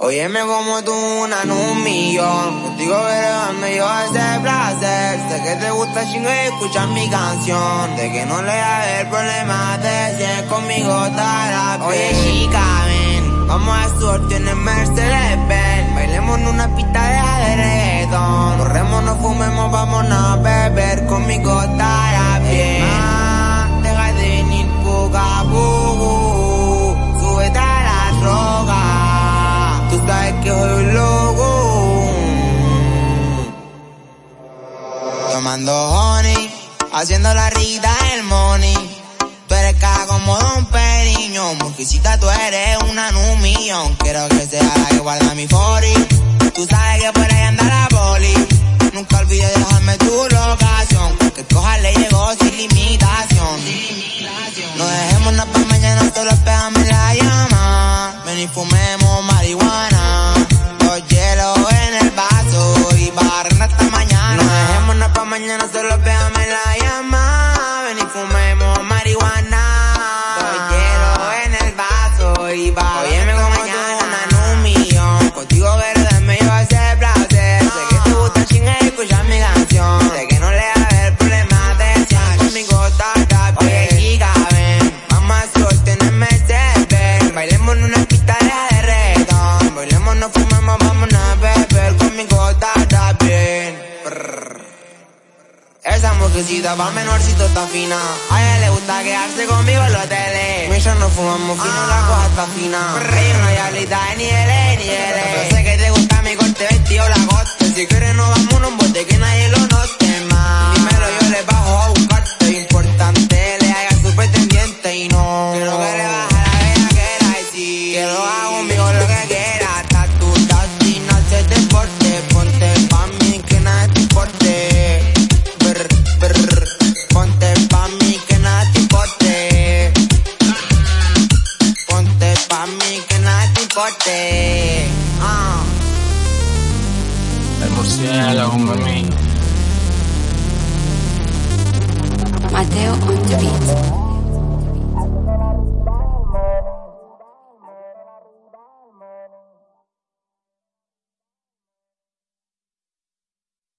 Óyeme como tú una en un millón. Contigo verme yo ese placer. Sé que te gusta chingo y escuchar mi canción. De que no le haber problema de si conmigo estará Oye chica, ven. Vamos a suerte en el Mercedes Benz. Bailemos en una pista de reggaetón. Tomando honey, haciendo la rita el money. Tú eres cara como Don Periño, Mujicita, tú eres una millón. Quiero que sea la que guarda mi fori. Tú sabes que por ahí anda la poli. Nunca olvides dejarme tu locación. Que coja le llegó sin limitación. No dejemos nada para mañana, solo pégame la llama. Ven y fumemos marihuana. Mañana, solo pégame la Esa mujercita pa' menorcito está fina. A ella le gusta quedarse conmigo en los hoteles. Millos no fumamos fino, la cosa está fina. Hay una diablita de niveles, niveles. Yo sé que te gusta mi corte vestido, la coste. Si quieres nos vamos nada te importe. Ah. El murciélago, mami. Mateo on the beat.